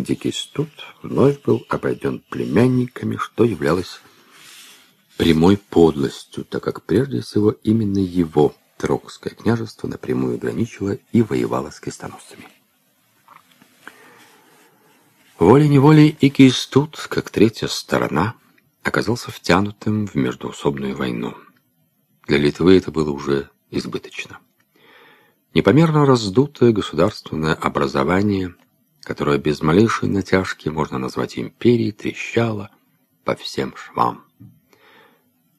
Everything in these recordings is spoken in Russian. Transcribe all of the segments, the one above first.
где Кистут вновь был обойден племянниками, что являлось прямой подлостью, так как прежде всего именно его Трокское княжество напрямую граничило и воевало с крестоносцами. Волей-неволей и Кистут, как третья сторона, оказался втянутым в междуусобную войну. Для Литвы это было уже избыточно. Непомерно раздутое государственное образование, которое без малейшей натяжки можно назвать империей, трещало по всем швам.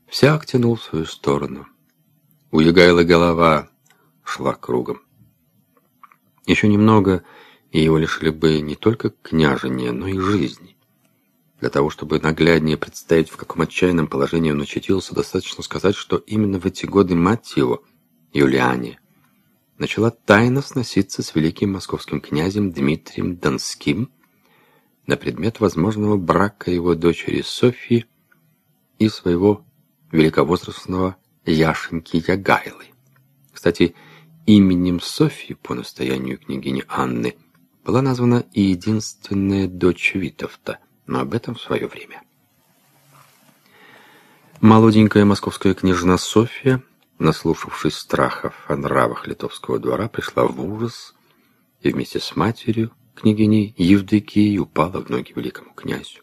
Всяк тянул в свою сторону. У Егайла голова шла кругом. Еще немного, и его лишили бы не только княжения, но и жизни. Для того, чтобы нагляднее представить, в каком отчаянном положении он очутился, достаточно сказать, что именно в эти годы мать его, Юлиане, начала тайно сноситься с великим московским князем Дмитрием Донским на предмет возможного брака его дочери Софьи и своего великовозрастного Яшеньки Ягайлы. Кстати, именем Софьи по настоянию княгини Анны была названа и единственная дочь Витовта, но об этом в свое время. Молоденькая московская княжна Софья, наслушавшись страхов о нравах литовского двора, пришла в ужас и вместе с матерью, княгиней Евдокией, упала в ноги великому князю.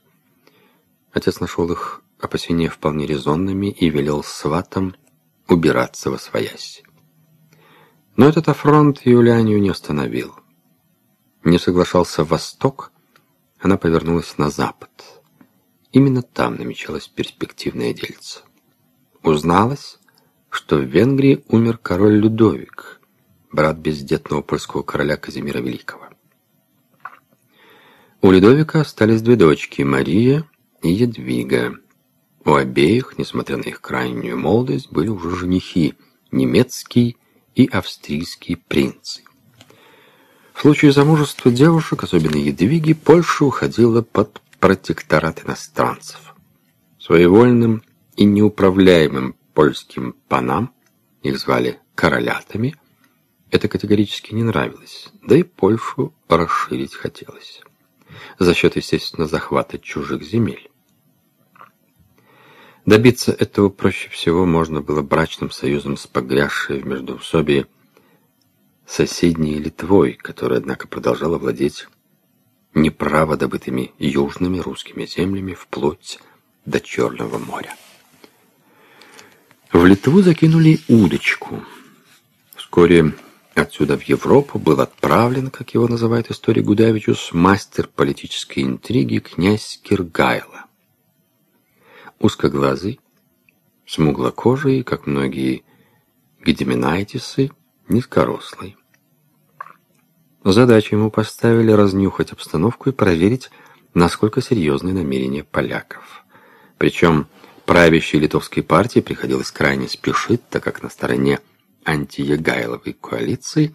Отец нашел их опасения вполне резонными и велел сватам убираться во своясь. Но этот афронт Юлианию не остановил. Не соглашался Восток, она повернулась на запад. Именно там намечалась перспективная дельца. Узналось, что в Венгрии умер король Людовик, брат бездетного польского короля Казимира Великого. У Людовика остались две дочки, Мария и Едвига. У обеих, несмотря на их крайнюю молодость, были уже женихи, немецкий и австрийский принцы. В случае замужества девушек, особенно Едвиги, Польша уходила под протекторат иностранцев. Своевольным и неуправляемым польским панам, их звали королятами, это категорически не нравилось, да и Польшу расширить хотелось. За счет, естественно, захвата чужих земель. Добиться этого проще всего можно было брачным союзом с погрязшей в междоусобии соседней Литвой, которая, однако, продолжала владеть неправо добытыми южными русскими землями вплоть до Черного моря. В Литву закинули удочку. Вскоре отсюда в Европу был отправлен, как его называет историк Гудавичус, мастер политической интриги князь Киргайло узкоглазый, смуглокожий, как многие гедеминайтисы, низкорослый. Задачу ему поставили разнюхать обстановку и проверить, насколько серьезны намерения поляков. Причем правящей литовской партии приходилось крайне спешить, так как на стороне антиегайловой коалиции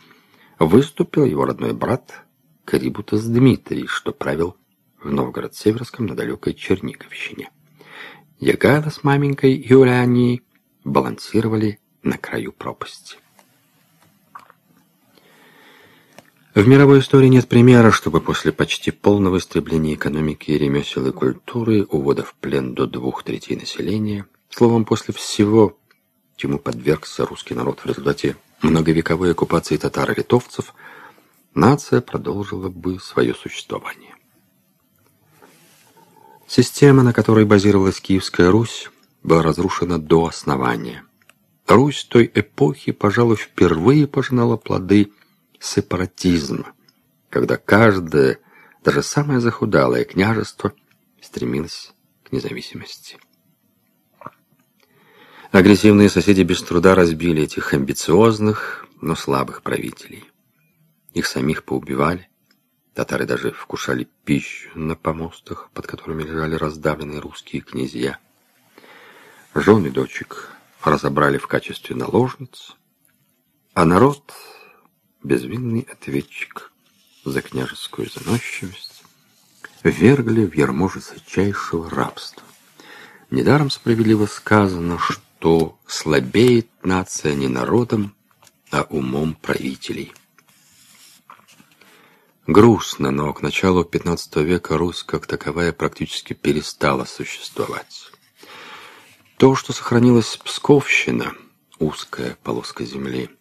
выступил его родной брат Карибутас Дмитрий, что правил в Новгород-Северском на далекой Черниговщине. Ягада с маменькой Юлианией балансировали на краю пропасти. В мировой истории нет примера, чтобы после почти полного истребления экономики, ремесел и культуры, увода в плен до двух третей населения, словом, после всего, чему подвергся русский народ в результате многовековой оккупации татаро-литовцев, нация продолжила бы свое существование. Система, на которой базировалась Киевская Русь, была разрушена до основания. Русь той эпохи, пожалуй, впервые пожинала плоды сепаратизма, когда каждое, даже самое захудалое княжество стремилось к независимости. Агрессивные соседи без труда разбили этих амбициозных, но слабых правителей. Их самих поубивали, Татары даже вкушали пищу на помостах, под которыми лежали раздавленные русские князья. Жены дочек разобрали в качестве наложниц, а народ, безвинный ответчик за княжескую заносчивость, вергли в ярмо жесточайшего рабства. Недаром справедливо сказано, что слабеет нация не народом, а умом правителей. Грустно, но к началу XV века Русь как таковая практически перестала существовать. То, что сохранилась Псковщина, узкая полоска земли –